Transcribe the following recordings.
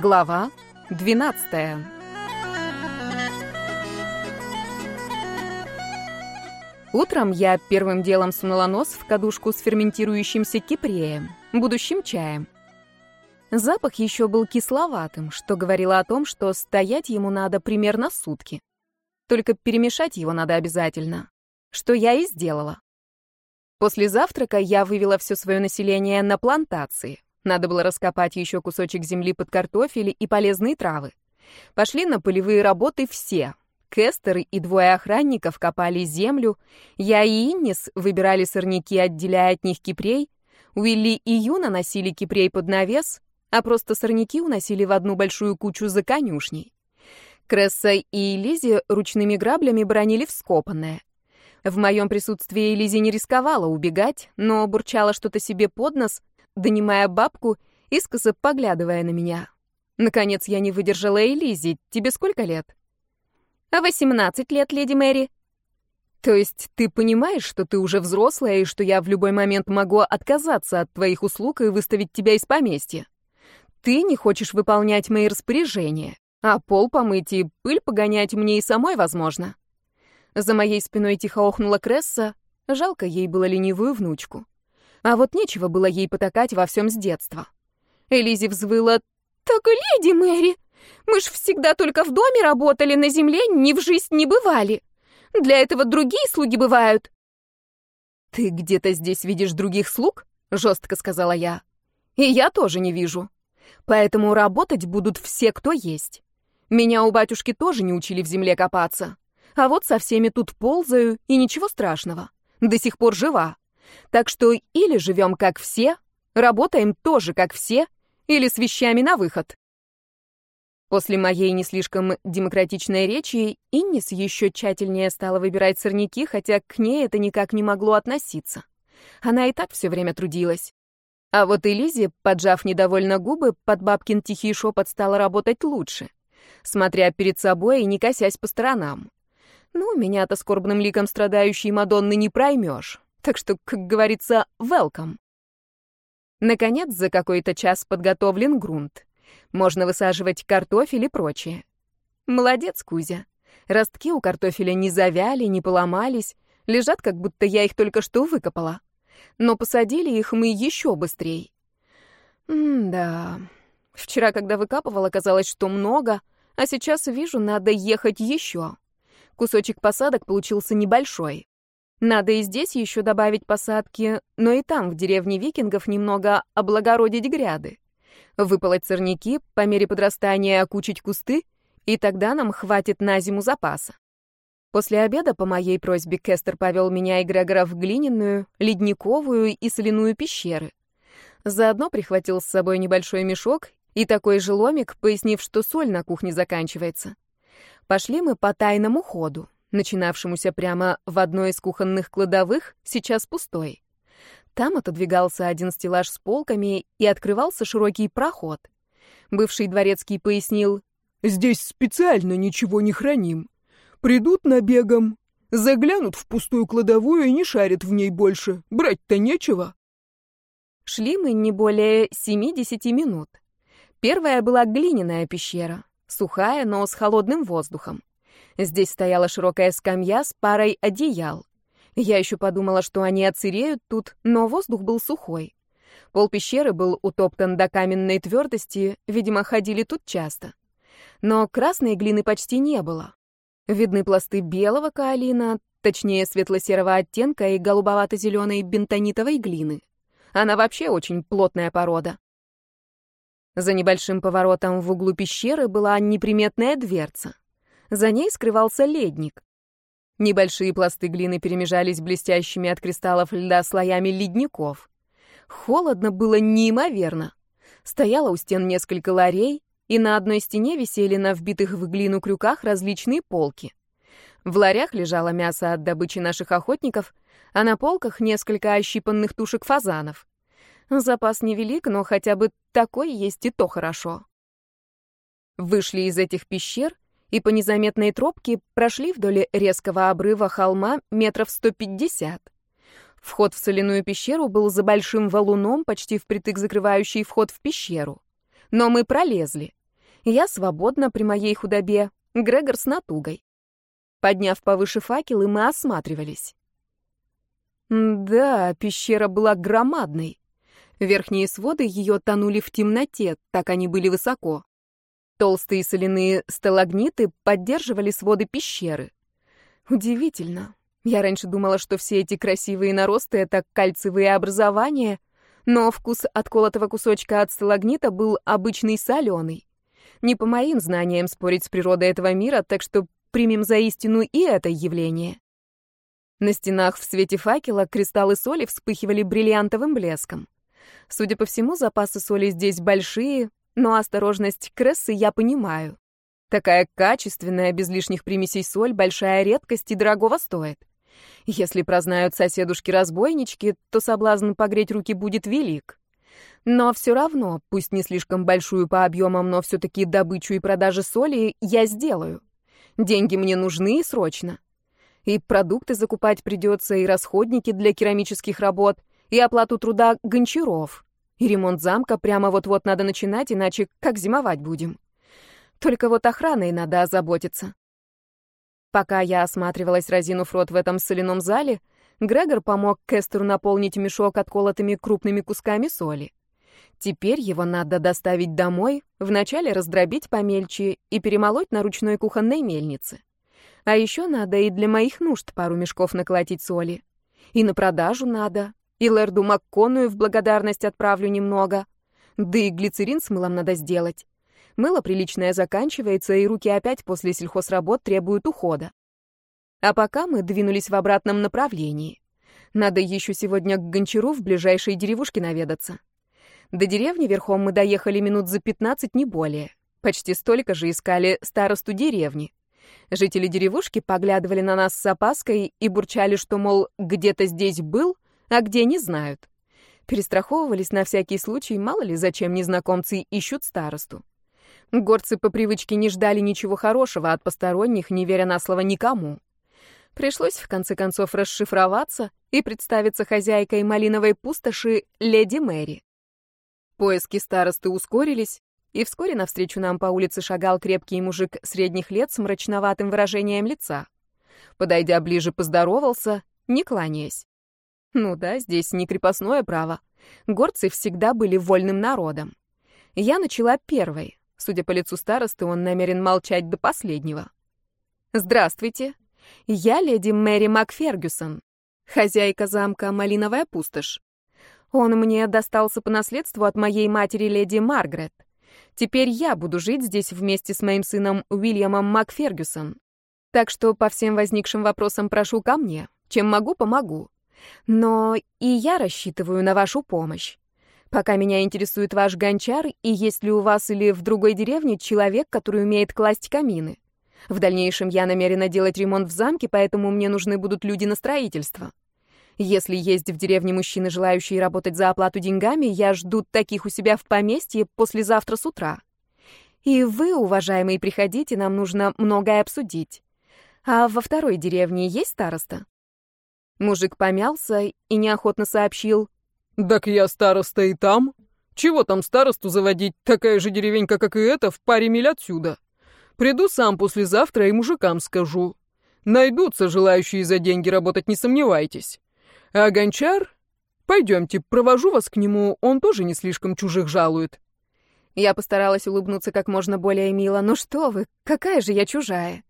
Глава 12 Утром я первым делом сунула нос в кадушку с ферментирующимся кипреем, будущим чаем. Запах еще был кисловатым, что говорило о том, что стоять ему надо примерно сутки. Только перемешать его надо обязательно, что я и сделала. После завтрака я вывела все свое население на плантации. Надо было раскопать еще кусочек земли под картофель и полезные травы. Пошли на полевые работы все. Кестер и двое охранников копали землю. Я и Иннис выбирали сорняки, отделяя от них кипрей. Уилли и Юна носили кипрей под навес, а просто сорняки уносили в одну большую кучу за конюшней. Кресса и Лизи ручными граблями бронили вскопанное. В моем присутствии Лизи не рисковала убегать, но бурчала что-то себе под нос, донимая бабку, искоса поглядывая на меня. Наконец я не выдержала и Лизи. Тебе сколько лет? «Восемнадцать лет, леди Мэри». «То есть ты понимаешь, что ты уже взрослая и что я в любой момент могу отказаться от твоих услуг и выставить тебя из поместья? Ты не хочешь выполнять мои распоряжения, а пол помыть и пыль погонять мне и самой возможно». За моей спиной тихо охнула Кресса. Жалко ей было ленивую внучку. А вот нечего было ей потакать во всем с детства. Элизи взвыла. «Так, леди Мэри, мы ж всегда только в доме работали, на земле ни в жизнь не бывали. Для этого другие слуги бывают». «Ты где-то здесь видишь других слуг?» — жестко сказала я. «И я тоже не вижу. Поэтому работать будут все, кто есть. Меня у батюшки тоже не учили в земле копаться. А вот со всеми тут ползаю, и ничего страшного. До сих пор жива. Так что или живем как все, работаем тоже как все, или с вещами на выход. После моей не слишком демократичной речи Иннис еще тщательнее стала выбирать сорняки, хотя к ней это никак не могло относиться. Она и так все время трудилась. А вот Элизе, поджав недовольно губы, под бабкин тихий шепот стала работать лучше, смотря перед собой и не косясь по сторонам. Ну, меня-то скорбным ликом страдающей Мадонны не проймешь. Так что, как говорится, welcome. Наконец, за какой-то час подготовлен грунт. Можно высаживать картофель и прочее. Молодец, Кузя. Ростки у картофеля не завяли, не поломались, лежат, как будто я их только что выкопала. Но посадили их мы еще быстрее. М-да. Вчера, когда выкапывала, казалось, что много, а сейчас вижу, надо ехать еще. Кусочек посадок получился небольшой. Надо и здесь еще добавить посадки, но и там, в деревне викингов, немного облагородить гряды. Выполоть сорняки, по мере подрастания окучить кусты, и тогда нам хватит на зиму запаса. После обеда по моей просьбе Кестер повел меня и Грегора в глиняную, ледниковую и соляную пещеры. Заодно прихватил с собой небольшой мешок и такой же ломик, пояснив, что соль на кухне заканчивается. Пошли мы по тайному ходу, начинавшемуся прямо в одной из кухонных кладовых, сейчас пустой. Там отодвигался один стеллаж с полками и открывался широкий проход. Бывший дворецкий пояснил, «Здесь специально ничего не храним. Придут набегом, заглянут в пустую кладовую и не шарят в ней больше. Брать-то нечего». Шли мы не более 70 минут. Первая была глиняная пещера. Сухая, но с холодным воздухом. Здесь стояла широкая скамья с парой одеял. Я еще подумала, что они оцереют тут, но воздух был сухой. Пол пещеры был утоптан до каменной твердости, видимо, ходили тут часто. Но красной глины почти не было. Видны пласты белого каолина, точнее светло-серого оттенка и голубовато-зеленой бентонитовой глины. Она вообще очень плотная порода. За небольшим поворотом в углу пещеры была неприметная дверца. За ней скрывался ледник. Небольшие пласты глины перемежались блестящими от кристаллов льда слоями ледников. Холодно было неимоверно. Стояло у стен несколько ларей, и на одной стене висели на вбитых в глину крюках различные полки. В ларях лежало мясо от добычи наших охотников, а на полках несколько ощипанных тушек фазанов. Запас невелик, но хотя бы такой есть и то хорошо. Вышли из этих пещер и по незаметной тропке прошли вдоль резкого обрыва холма метров 150. Вход в соляную пещеру был за большим валуном, почти впритык закрывающий вход в пещеру. Но мы пролезли. Я свободна при моей худобе, Грегор с натугой. Подняв повыше факелы, мы осматривались. Да, пещера была громадной. Верхние своды ее тонули в темноте, так они были высоко. Толстые соляные сталагниты поддерживали своды пещеры. Удивительно. Я раньше думала, что все эти красивые наросты — это кальцевые образования, но вкус отколотого кусочка от сталагнита был обычный соленый. Не по моим знаниям спорить с природой этого мира, так что примем за истину и это явление. На стенах в свете факела кристаллы соли вспыхивали бриллиантовым блеском. Судя по всему, запасы соли здесь большие, но осторожность Крессы я понимаю. Такая качественная, без лишних примесей соль, большая редкость и дорогого стоит. Если прознают соседушки-разбойнички, то соблазн погреть руки будет велик. Но все равно, пусть не слишком большую по объемам, но все-таки добычу и продажи соли я сделаю. Деньги мне нужны срочно. И продукты закупать придется, и расходники для керамических работ, и оплату труда гончаров. И ремонт замка прямо вот-вот надо начинать, иначе как зимовать будем? Только вот охраной надо озаботиться. Пока я осматривалась, разинув рот в этом соляном зале, Грегор помог Кестеру наполнить мешок отколотыми крупными кусками соли. Теперь его надо доставить домой, вначале раздробить помельче и перемолоть на ручной кухонной мельнице. А еще надо и для моих нужд пару мешков наколотить соли. И на продажу надо, и Лерду Макконую в благодарность отправлю немного. Да и глицерин с мылом надо сделать. Мыло приличное заканчивается, и руки опять после сельхозработ требуют ухода. А пока мы двинулись в обратном направлении. Надо еще сегодня к Гончару в ближайшей деревушке наведаться. До деревни верхом мы доехали минут за 15, не более. Почти столько же искали старосту деревни. Жители деревушки поглядывали на нас с опаской и бурчали, что, мол, где-то здесь был, а где не знают. Перестраховывались на всякий случай, мало ли зачем незнакомцы ищут старосту. Горцы по привычке не ждали ничего хорошего от посторонних, не веря на слово никому. Пришлось, в конце концов, расшифроваться и представиться хозяйкой малиновой пустоши леди Мэри. Поиски старосты ускорились, и вскоре навстречу нам по улице шагал крепкий мужик средних лет с мрачноватым выражением лица. Подойдя ближе, поздоровался, не кланяясь. Ну да, здесь не крепостное право. Горцы всегда были вольным народом. Я начала первой. Судя по лицу старосты, он намерен молчать до последнего. «Здравствуйте. Я леди Мэри Макфергюсон, хозяйка замка Малиновая пустошь. Он мне достался по наследству от моей матери леди Маргарет. Теперь я буду жить здесь вместе с моим сыном Уильямом Макфергюсон. Так что по всем возникшим вопросам прошу ко мне. Чем могу, помогу. Но и я рассчитываю на вашу помощь. Пока меня интересует ваш гончар, и есть ли у вас или в другой деревне человек, который умеет класть камины. В дальнейшем я намерена делать ремонт в замке, поэтому мне нужны будут люди на строительство. Если есть в деревне мужчины, желающие работать за оплату деньгами, я жду таких у себя в поместье послезавтра с утра. И вы, уважаемые, приходите, нам нужно многое обсудить. А во второй деревне есть староста? Мужик помялся и неохотно сообщил. «Так я староста и там. Чего там старосту заводить? Такая же деревенька, как и эта, в паре миль отсюда. Приду сам послезавтра и мужикам скажу. Найдутся желающие за деньги работать, не сомневайтесь. А гончар? Пойдемте, провожу вас к нему, он тоже не слишком чужих жалует. Я постаралась улыбнуться как можно более мило. Ну что вы, какая же я чужая?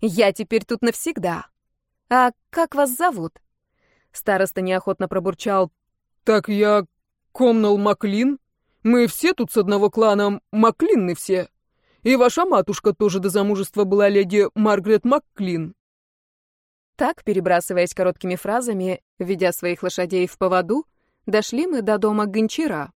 Я теперь тут навсегда. А как вас зовут? Староста неохотно пробурчал. Так я Комнал Маклин. Мы все тут с одного клана Маклинны все. И ваша матушка тоже до замужества была леди Маргарет Макклин. Так, перебрасываясь короткими фразами, ведя своих лошадей в поводу, дошли мы до дома Гончара.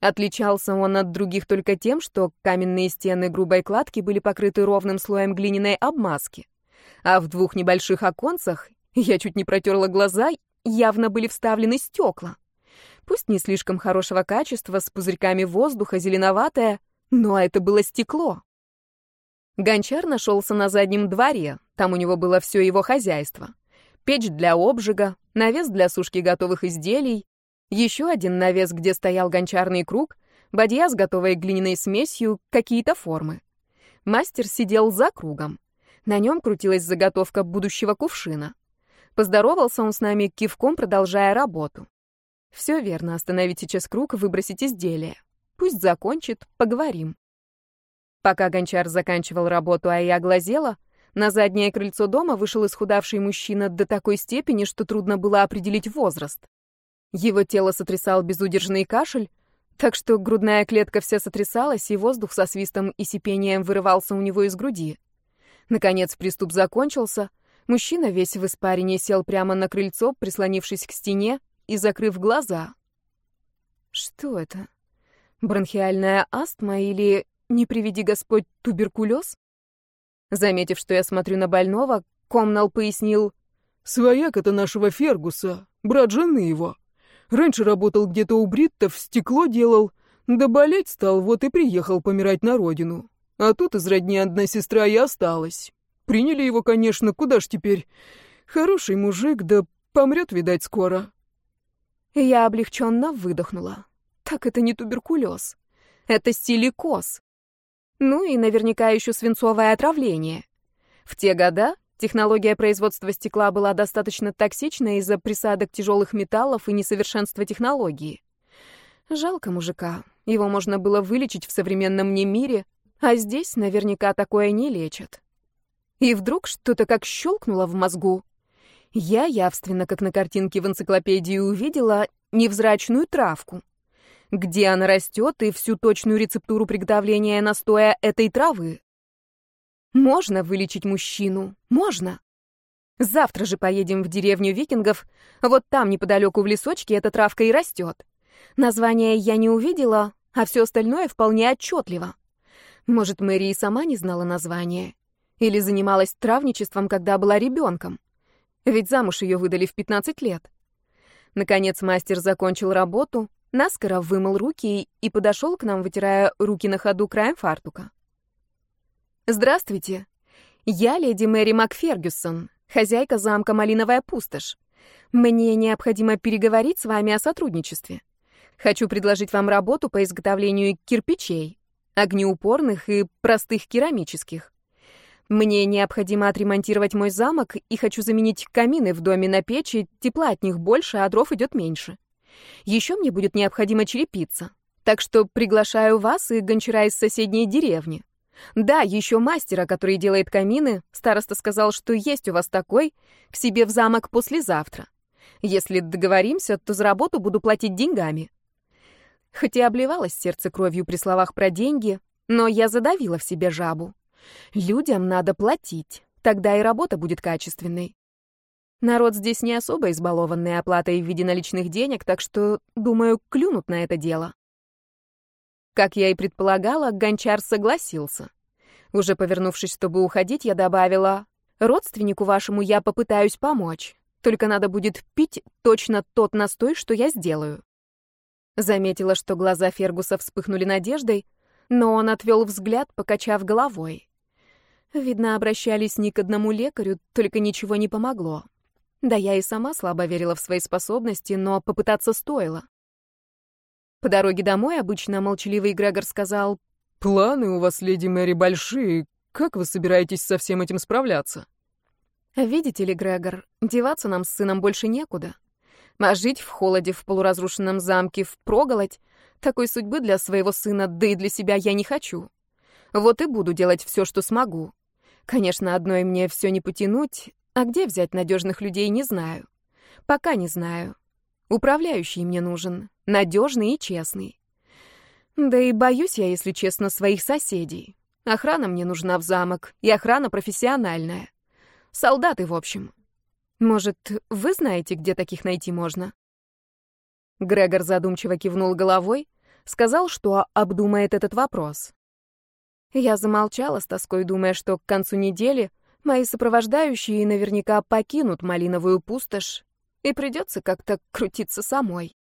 Отличался он от других только тем, что каменные стены грубой кладки были покрыты ровным слоем глиняной обмазки, а в двух небольших оконцах, я чуть не протерла глаза, явно были вставлены стекла. Пусть не слишком хорошего качества, с пузырьками воздуха, зеленоватое, но это было стекло. Гончар нашелся на заднем дворе, там у него было все его хозяйство. Печь для обжига, навес для сушки готовых изделий, еще один навес, где стоял гончарный круг, Бадья с готовой глиняной смесью, какие-то формы. Мастер сидел за кругом. На нем крутилась заготовка будущего кувшина. Поздоровался он с нами кивком, продолжая работу. Все верно, остановить сейчас круг и выбросить изделие. Пусть закончит, поговорим. Пока гончар заканчивал работу, а я глазела, на заднее крыльцо дома вышел исхудавший мужчина до такой степени, что трудно было определить возраст. Его тело сотрясал безудержный кашель, так что грудная клетка вся сотрясалась, и воздух со свистом и сипением вырывался у него из груди. Наконец приступ закончился, мужчина весь в испарине сел прямо на крыльцо, прислонившись к стене и закрыв глаза. Что это? Бронхиальная астма или, не приведи Господь, туберкулез? Заметив, что я смотрю на больного, Комнал пояснил. «Свояк это нашего Фергуса, брат жены его. Раньше работал где-то у бриттов, стекло делал, да болеть стал, вот и приехал помирать на родину. А тут из родни одна сестра и осталась. Приняли его, конечно, куда ж теперь? Хороший мужик, да помрет, видать, скоро». Я облегченно выдохнула. Так это не туберкулез. Это стиликоз. Ну и наверняка еще свинцовое отравление. В те года технология производства стекла была достаточно токсична из-за присадок тяжелых металлов и несовершенства технологии. Жалко мужика. Его можно было вылечить в современном мире, а здесь наверняка такое не лечат. И вдруг что-то как щелкнуло в мозгу. Я явственно, как на картинке в энциклопедии, увидела невзрачную травку где она растет и всю точную рецептуру приготовления настоя этой травы. Можно вылечить мужчину, можно. Завтра же поедем в деревню викингов, вот там неподалеку в лесочке эта травка и растет. Название я не увидела, а все остальное вполне отчетливо. Может, Мэри и сама не знала названия. Или занималась травничеством, когда была ребенком. Ведь замуж ее выдали в 15 лет. Наконец мастер закончил работу, наскоро вымыл руки и подошел к нам, вытирая руки на ходу краем фартука. «Здравствуйте. Я леди Мэри Макфергюсон, хозяйка замка Малиновая пустошь. Мне необходимо переговорить с вами о сотрудничестве. Хочу предложить вам работу по изготовлению кирпичей, огнеупорных и простых керамических. Мне необходимо отремонтировать мой замок и хочу заменить камины в доме на печи, тепла от них больше, а дров идет меньше. Еще мне будет необходимо черепица. Так что приглашаю вас и гончара из соседней деревни. Да, еще мастера, который делает камины. Староста сказал, что есть у вас такой, к себе в замок послезавтра. Если договоримся, то за работу буду платить деньгами. Хоть и обливалось сердце кровью при словах про деньги, но я задавила в себе жабу. Людям надо платить, тогда и работа будет качественной. Народ здесь не особо избалованный оплатой в виде наличных денег, так что, думаю, клюнут на это дело. Как я и предполагала, гончар согласился. Уже повернувшись, чтобы уходить, я добавила, «Родственнику вашему я попытаюсь помочь, только надо будет пить точно тот настой, что я сделаю». Заметила, что глаза Фергуса вспыхнули надеждой, но он отвел взгляд, покачав головой. Видно, обращались не к одному лекарю, только ничего не помогло. Да я и сама слабо верила в свои способности, но попытаться стоило. По дороге домой обычно молчаливый Грегор сказал, «Планы у вас, леди Мэри, большие. Как вы собираетесь со всем этим справляться?» «Видите ли, Грегор, деваться нам с сыном больше некуда. А жить в холоде в полуразрушенном замке, впроголодь, такой судьбы для своего сына, да и для себя я не хочу. Вот и буду делать все, что смогу. Конечно, одной мне все не потянуть, а где взять надежных людей, не знаю. Пока не знаю. Управляющий мне нужен, надежный и честный. Да и боюсь я, если честно, своих соседей. Охрана мне нужна в замок, и охрана профессиональная. Солдаты, в общем. Может, вы знаете, где таких найти можно? Грегор задумчиво кивнул головой, сказал, что обдумает этот вопрос. Я замолчала с тоской, думая, что к концу недели Мои сопровождающие наверняка покинут малиновую пустошь, и придется как-то крутиться самой.